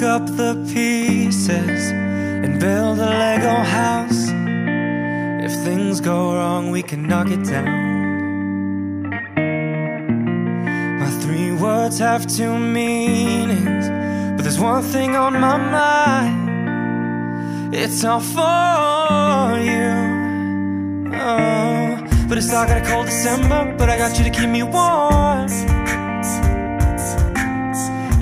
pick up the pieces and build a Lego house. If things go wrong, we can knock it down. My three words have two meanings, but there's one thing on my mind. It's all for you. Oh, but it's dark in a cold December, but I got you to keep me warm.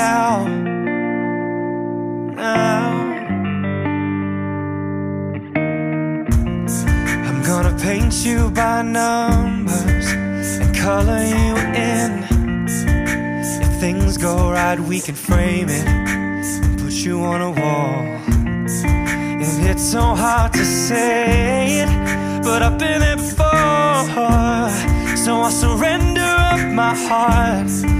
now. Now. I'm gonna paint you by numbers and color you in. If things go right, we can frame it and put you on a wall. And it's so hard to say it, but I've been there before. So I'll surrender up my heart.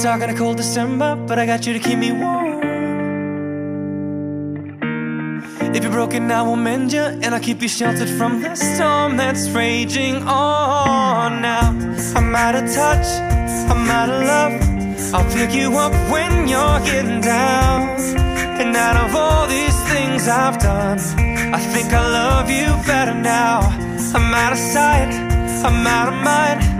it's dark on a cold December, but I got you to keep me warm. If you're broken, I will mend you, and I'll keep you sheltered from the storm that's raging on. Now I'm out of touch, I'm out of love. I'll pick you up when you're getting down. And out of all these things I've done, I think I love you better now. I'm out of sight, I'm out of mind.